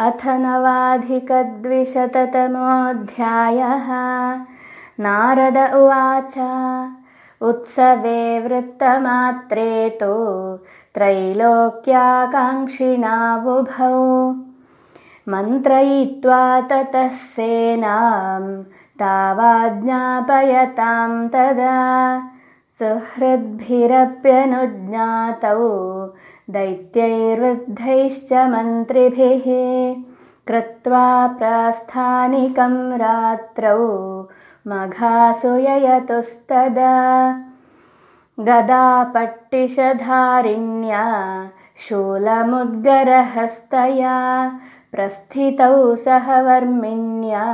अथ नवाधिकद्विशततमोऽध्यायः। नारद उवाच उत्सवे वृत्तमात्रे तु त्रैलोक्याकाङ्क्षिणावुभौ मन्त्रयित्वा ततः सेनां तावाज्ञापयतां तदा सुहृद्भिरप्यनुज्ञातौ दैत्यैर्वृद्धैश्च मन्त्रिभिः कृत्वा प्रास्थानिकं रात्रौ मघासुययतुस्तदा गदापट्टिशधारिण्या शूलमुद्गरहस्तया प्रस्थितौ सह वर्मिण्या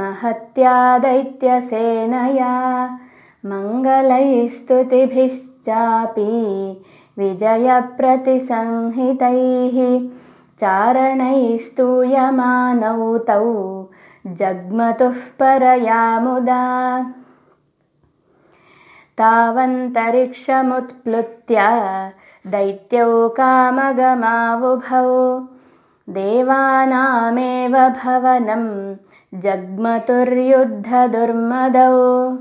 महत्या दैत्यसेनया मङ्गलैः स्तुतिभिश्चापि विजयप्रतिसंहितैः चारणैः स्तूयमानौ तौ जग्मतुः परया मुदा। तावन्तरिक्षमुत्प्लुत्य दैत्यौ कामगमावुभौ। देवानामेव भवनं जग्मतुर्युद्धदुर्मदौ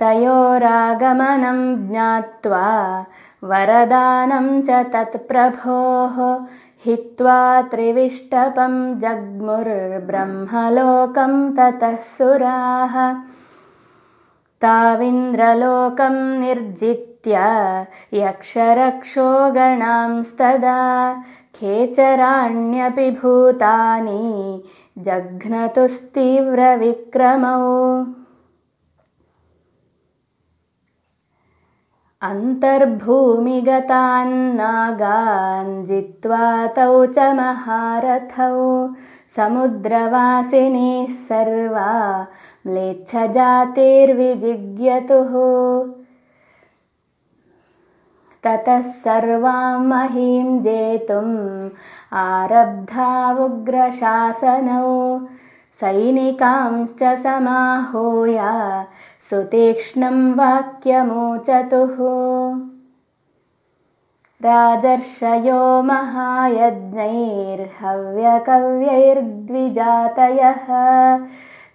तयोरागमनं ज्ञात्वा वरदानं च तत्प्रभोः हित्वा त्रिविष्टपं जग्मुर्ब्रह्मलोकं ततः सुराः। ताविन्द्रलोकं निर्जित्य यक्षरक्षो गणांस्तदा खेचराण्यपि भूतानि जघ्नतुस्तीव्रविक्रमौ अन्तर्भूमिगतान्नागान् जित्वा तौ च महारथौ समुद्रवासिनीः सर्वा म्लेच्छजातिर्विजिज्ञतुः। ततः सर्वां महीं जेतुम् आरब्धावुग्रशासनौ सैनिकांश्च समाहूय सुतीक्ष्णं वाक्यमोचतुः। राजर्षयो महायज्ञैर्हव्यकव्यैर्द्विजातयः।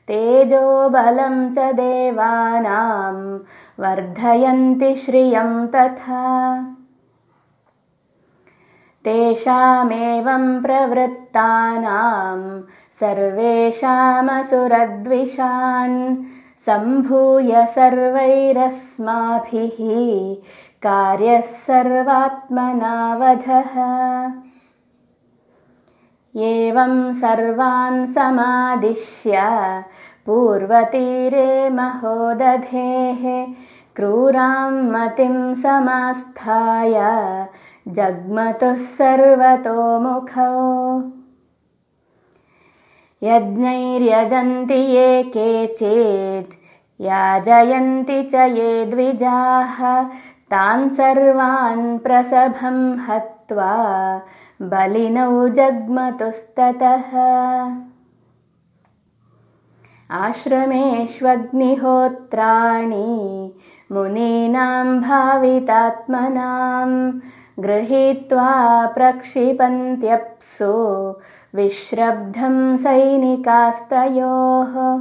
तेजोबलं च देवानां वर्धयन्ति श्रियं तथा। तेषामेवं प्रवृत्तानां सर्वेषामसुरद्विषान् सम्भूय सर्वैरस्माभिः कार्यः सर्वात्मनावधः। एवं सर्वान् समादिश्य पूर्वतीरे महोदधेः क्रूरां मतिं समास्थाय जग्मतुः सर्वतोमुखौ यज्ञैर्यजन्ति ये केचित् याजयन्ति च ये द्विजाः तान् सर्वान् प्रसभं हत्वा बलिनौ जग्मतुस्ततः। आश्रमेष्वग्निहोत्राणि मुनीनां भावितात्मनां गृहीत्वा प्रक्षिपन्त्यप्सु विश्रब्धं सैनिकास्तयोः।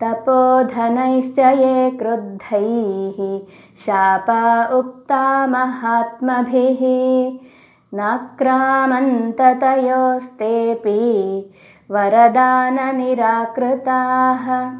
तपोधनैश्च ये क्रुद्धैः शापा उक्ता महात्मभिः। नाक्रामन्ततयोस्तेऽपि वरदाननिराकृताः